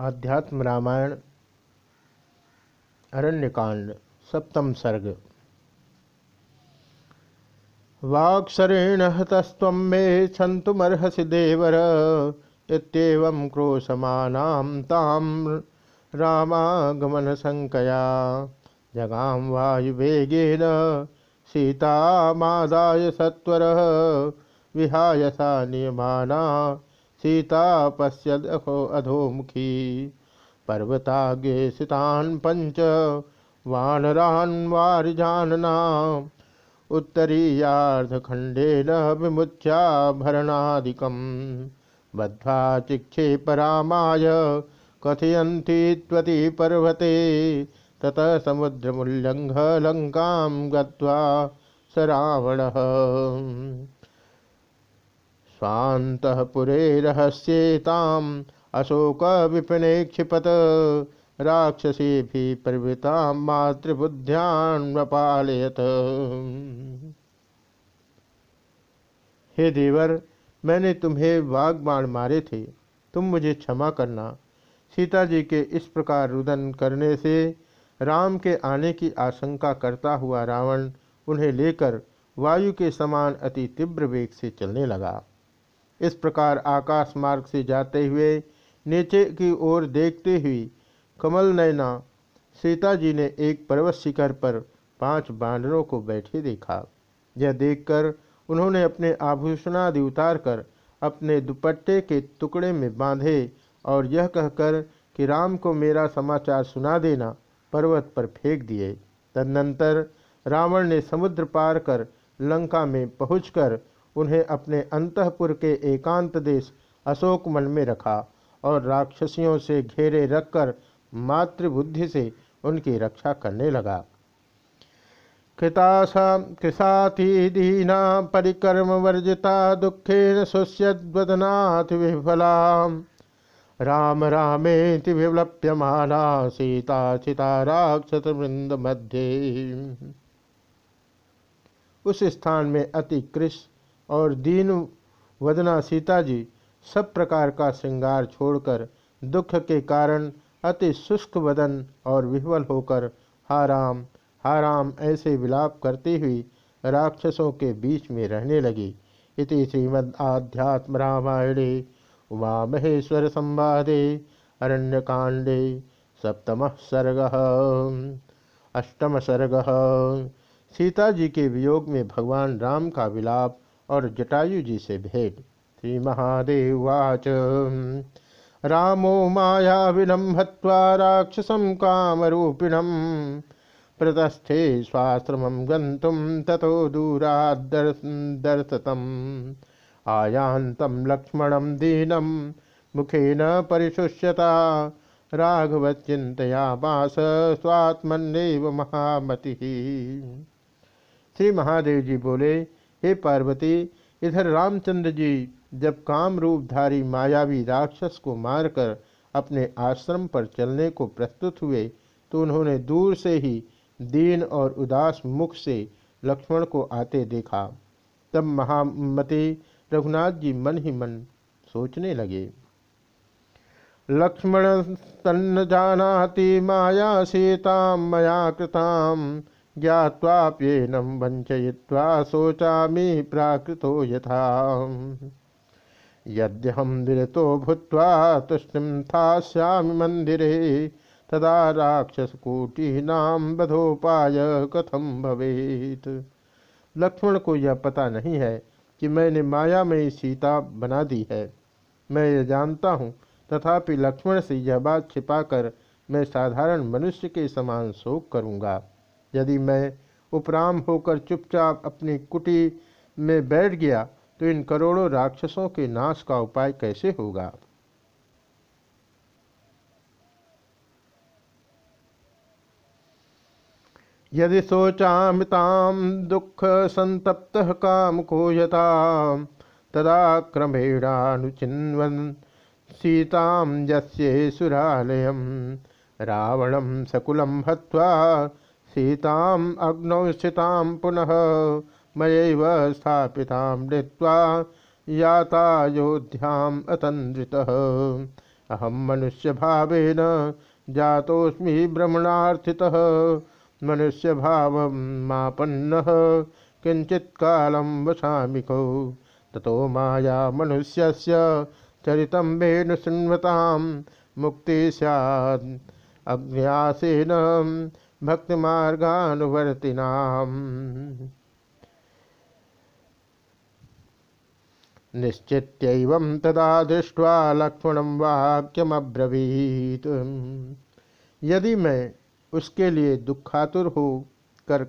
आध्यात्म रामायण, अरण्यकांड, सप्तम सर्ग। वाक्सरेण हतस्व मे छंतुमर्हसि देवर इत्येवं क्रोशमानां तां रामागमनशङ्कया जगां वायुवेगेन सीतामादाय सत्वरः, विहाय सा नियमाना सीता पश्यदहो अधोमुखी पर्वतागे सितान् पञ्च वानरान् वारिजानना। उत्तरीयार्धखण्डेन विमुच्याभरणादिकं बद्ध्वा चिक्षेपरामाय कथयन्ति त्वति पर्वते। ततः समुद्रमुल्लङ्घ लङ्कां गत्वा स स्वान्तपुरे रहस्येताम् अशोक विपिने क्षिपत राक्षसी भी प्रवृता मातृबुद्ध्यान्वपालयत हे देवर, मैंने तुम्हें वागबाण मारे थे। तुम मुझे क्षमा करना। सीता जी के इस प्रकार रुदन करने से, राम के आने की आशंका करता हुआ रावण उन्हें लेकर वायु के समान अति तीव्र वेग से चलने लगा। इस प्रकार आकाश मार्ग से जाते हुए नीचे की ओर देखते हुए कमल नैना सीता जी ने एक पर्वत शिखर पर पाँच बानरों को बैठे देखा। यह देखकर उन्होंने अपने आभूषणादि उतार कर अपने दुपट्टे के टुकड़े में बांधे और यह कहकर कि राम को मेरा समाचार सुना देना पर्वत पर फेंक दिए। तदनंतर रावण ने समुद्र पार कर लंका में पहुंचकर उन्हें अपने अंतपुर के एकांत देश अशोक मन में रखा और राक्षसियों से घेरे रखकर मातृबुद्धि से उनकी रक्षा करने लगा। कृसाति दीना, परिक्रम वर्जिता, दुखेन सुष्यद्वदनाथ विफला राम रामेति विप्यमाना सीता चिता राक्षस वृंद मध्य। उस स्थान में अति कृष और दीन, वदना सीता जी, सब प्रकार का श्रृंगार छोड़कर दुख के कारण अति शुष्क वदन और विह्वल होकर हाराम हाराम ऐसे विलाप करती हुई राक्षसों के बीच में रहने लगी। इति श्रीमद् आध्यात्म रामायणे उमा महेश्वर संवादे अरण्यकांडे सप्तम सर्ग। अष्टम सर्ग। सीता जी के वियोग में भगवान राम का विलाप और जटायु जी से भेंट श्री महादेवाच रामो माया विलम्भत्वा राक्षसम कामरूपिणम प्रतस्थे स्वाश्रम गंतुम ततो दूरादर्शतम आयान्तम लक्ष्मणम दीनम मुखेन परिशुष्यता। राघवचिंतया बास स्वात्मन्व महामति। श्री महादेव जी बोले हे पार्वती, इधर रामचंद्र जी जब काम रूपधारी मायावी राक्षस को मारकर अपने आश्रम पर चलने को प्रस्तुत हुए तो उन्होंने दूर से ही दीन और उदास मुख से लक्ष्मण को आते देखा। तब महामती रघुनाथ जी मन ही मन सोचने लगे। लक्ष्मण तन्न जानाति माया सीता, मया कृताम ज्ञावाप्येनम वंचय्वा शोचा प्राकृतो यथा। यद्यहम विरतो भूत्वा तुष्टिम थास्यामि मंदिरे तदा राक्षसकूटीनाम बधोपाय कथम भवेत। लक्ष्मण को यह पता नहीं है कि मैंने माया में सीता बना दी है। मैं यह जानता हूँ, तथापि लक्ष्मण से यह बात छिपाकर मैं साधारण मनुष्य के समान शोक करूँगा। यदि मैं उपराम होकर चुपचाप अपनी कुटी में बैठ गया तो इन करोड़ों राक्षसों के नाश का उपाय कैसे होगा? यदि सोचामिताम दुख संतप्त काम यथा तदा क्रमेणानुचिन्वन सीताम यस्ये सुरालयम रावणम सकुलम हत्वा सीताम अग्नौ स्थितां पुनः मयैव स्थापितां नृत्वा यातायोध्याम् अतन्द्रितः। अहम मनुष्य भावेन जातोस्मी भ्रमणार्थितः मनुष्य भाव मापन्न किंचित कालम वसामिको। ततो माया मनुष्य चरित वेणु शुण्वताम। मुक्ति सैद अज्ञासेन भक्तिमार्गानुवर्तिनाम। निश्चित तदा दृष्ट्वा लक्ष्मण वाक्यमब्रवीत। यदि मैं उसके लिए दुखातुर हो, कर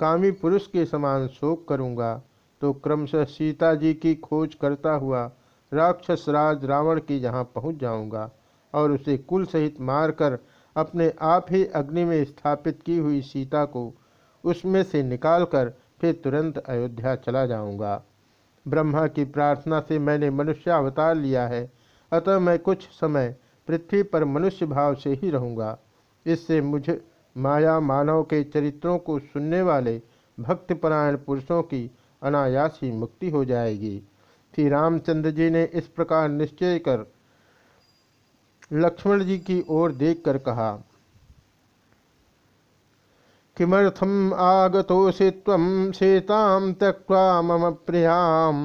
कामी पुरुष के समान शोक करूँगा तो क्रमशः सीता जी की खोज करता हुआ राक्षस राज रावण की यहाँ पहुँच जाऊँगा और उसे कुल सहित मारकर अपने आप ही अग्नि में स्थापित की हुई सीता को उसमें से निकालकर फिर तुरंत अयोध्या चला जाऊँगा। ब्रह्मा की प्रार्थना से मैंने मनुष्य अवतार लिया है, अतः मैं कुछ समय पृथ्वी पर मनुष्य भाव से ही रहूँगा। इससे मुझे माया मानव के चरित्रों को सुनने वाले भक्तपरायण पुरुषों की अनायास ही मुक्ति हो जाएगी। श्री रामचंद्र जी ने इस प्रकार निश्चय कर लक्ष्मण जी की ओर देखकर कहा, किमर्थम आगतोषि तम सीताम त्यक्वा मम प्रियाम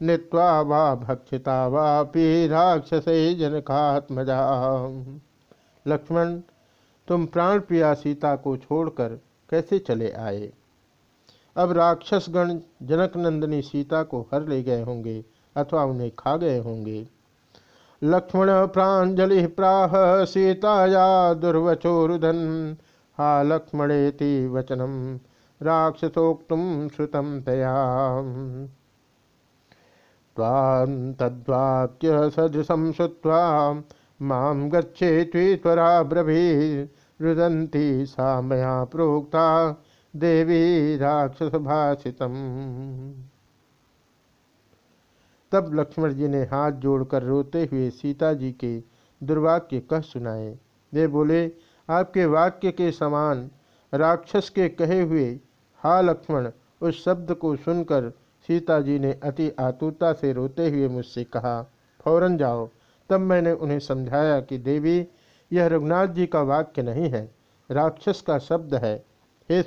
नीत्वा वा भक्षिता वापी राक्षस जनकात्मजा लक्ष्मण, तुम प्राण प्रिया सीता को छोड़कर कैसे चले आए? अब राक्षसगण जनक नंदनी सीता को हर ले गए होंगे अथवा उन्हें खा गए होंगे। लक्ष्मण प्राजलि प्राह सीताया दुर्वचोरुधन। हा लक्ष्मणेति वचनम राक्षसोक्तुम श्रुतम तया तद्वाक्य सदृशं श्रुत्वा माँ ब्रभी रुदन्ती सा मया प्रोक्ता देवी राक्षस भाषितम तब लक्ष्मण जी ने हाथ जोड़कर रोते हुए सीता जी के दुर्वाक्य कह सुनाए। वे बोले, आपके वाक्य के समान राक्षस के कहे हुए हा लक्ष्मण उस शब्द को सुनकर सीता जी ने अति आतुरता से रोते हुए मुझसे कहा, फ़ौरन जाओ। तब मैंने उन्हें समझाया कि देवी, यह रघुनाथ जी का वाक्य नहीं है। राक्षस का शब्द है। हे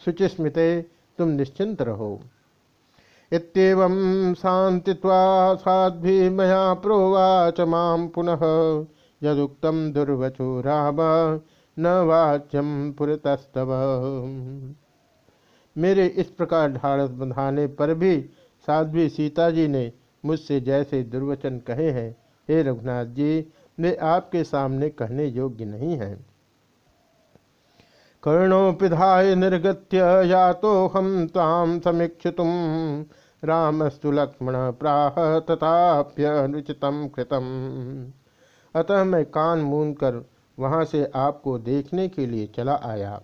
शुचिस्मृते तुम निश्चिंत रहो। शांतिवा साध्वी मया प्रोवाच माम पुनः यदुक्तम दुर्वचो राम, न वाच्यम पुरतस्तव। मेरे इस प्रकार ढाढ़स बंधाने पर भी साध्वी सीता जी ने मुझसे जैसे दुर्वचन कहे हैं, हे रघुनाथ जी वे आपके सामने कहने योग्य नहीं हैं। कर्णोपिधाय निर्गत्य या तो हम ताम समीक्षितुम रामस्तु लक्ष्मण प्राह तथाप्यनुचितम कृतम। अतः मैं कान मूंद कर वहाँ से आपको देखने के लिए चला आया।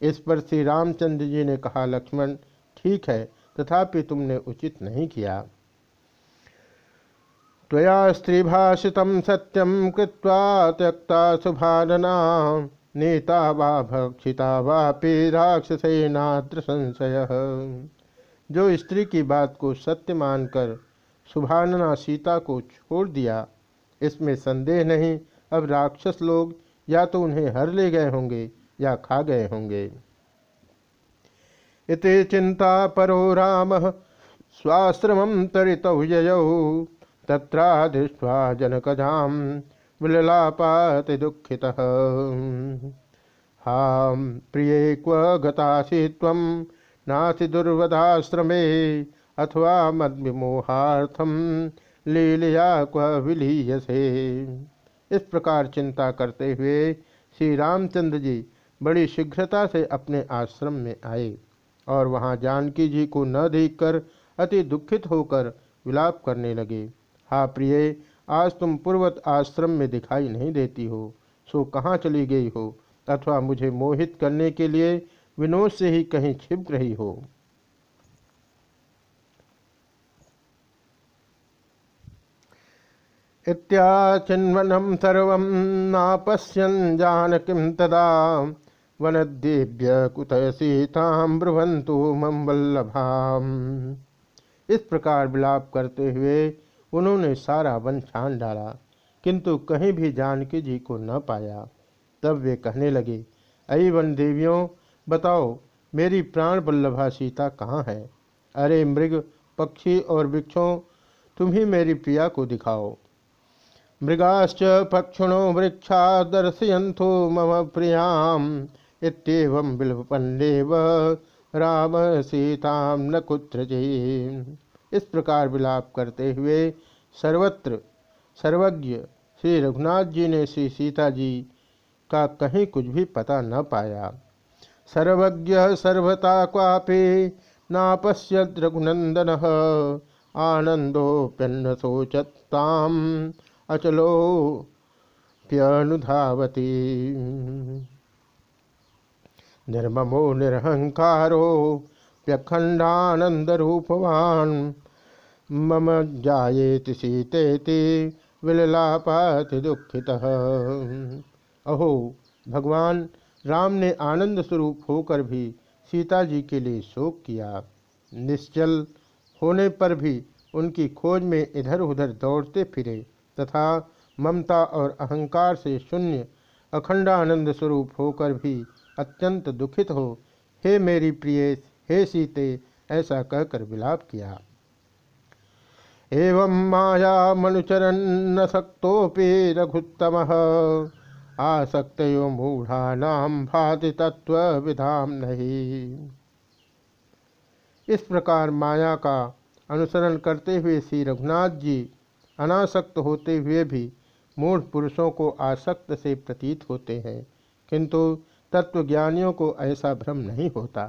इस पर श्री रामचंद्र जी ने कहा, लक्ष्मण, ठीक है, तथापि तुमने उचित नहीं किया। त्वया स्त्रीभाषित सत्यम कृत्वा त्यक्ता शुभानना नीता वा भक्षिता वा वापि राक्षसेनात्र संशय। जो स्त्री की बात को सत्य मानकर सुभानना सीता को छोड़ दिया, इसमें संदेह नहीं, अब राक्षस लोग या तो उन्हें हर ले गए होंगे या खा गए होंगे। इति चिंता परो राम, स्वाश्रम तरित तत्रादृष्ट्वा जनकजाम। विललापाति दुखिता हाँ प्रिय क्व तम नाति दुर्वधाश्रमे अथवा मद्विमोहार्थम लीलिया क्व विलीयसे। इस प्रकार चिंता करते हुए श्री रामचंद्र जी बड़ी शीघ्रता से अपने आश्रम में आए और वहाँ जानकी जी को न देखकर अति दुखित होकर विलाप करने लगे। हा, प्रिय आज तुम पूर्वत आश्रम में दिखाई नहीं देती हो, सो कहाँ चली गई हो? अथवा मुझे मोहित करने के लिए विनोद से ही कहीं छिप रही हो? इत्याचिन्वनम सर्व नापश्यन जानकीम तदा? वनदेव्य कुत सीताम ब्रुवंतु मम वल्लभाम। इस प्रकार विलाप करते हुए उन्होंने सारा वन छान डाला, किंतु कहीं भी जानकी जी को न पाया। तब वे कहने लगे, अई वन देवियों, बताओ, मेरी प्राण बल्लभा सीता कहाँ है? अरे मृग, पक्षी और वृक्षों, तुम ही मेरी प्रिया को दिखाओ। मृगाश्च पक्षिणो वृक्षा दर्शयंतो मम प्रियाम इतम बिलपन्नेव राम सीताम न कुत्र इस प्रकार विलाप करते हुए सर्वत्र सर्वज्ञ श्री रघुनाथ जी ने श्री सीता जी का कहीं कुछ भी पता न पाया। सर्वज्ञ सर्वता क्वापि नापश्यत रघुनंदन आनंदोप्यन्न शोचताम अचलो प्यनुधावती। निर्ममो निरहंकारो व्यखंडानंद रूपवान मम जायेति सीतेति विललापाति दुखित। अहो, भगवान, राम ने आनंद स्वरूप होकर भी सीता जी के लिए शोक किया। निश्चल होने पर भी उनकी खोज में इधर उधर दौड़ते फिरे तथा ममता और अहंकार से शून्य अखंडानंद स्वरूप होकर भी अत्यंत दुखित हो, हे मेरी प्रिय, हे सीते, ऐसा कहकर विलाप किया। एवं माया मनुचरन न शक्तोपि रघुत्तम। आसक्त मूढ़ानाम भाति तत्व विधाम नहीं। इस प्रकार माया का अनुसरण करते हुए श्री रघुनाथ जी अनासक्त होते हुए भी मूढ़ पुरुषों को आसक्त से प्रतीत होते हैं, किंतु तत्वज्ञानियों को ऐसा भ्रम नहीं होता।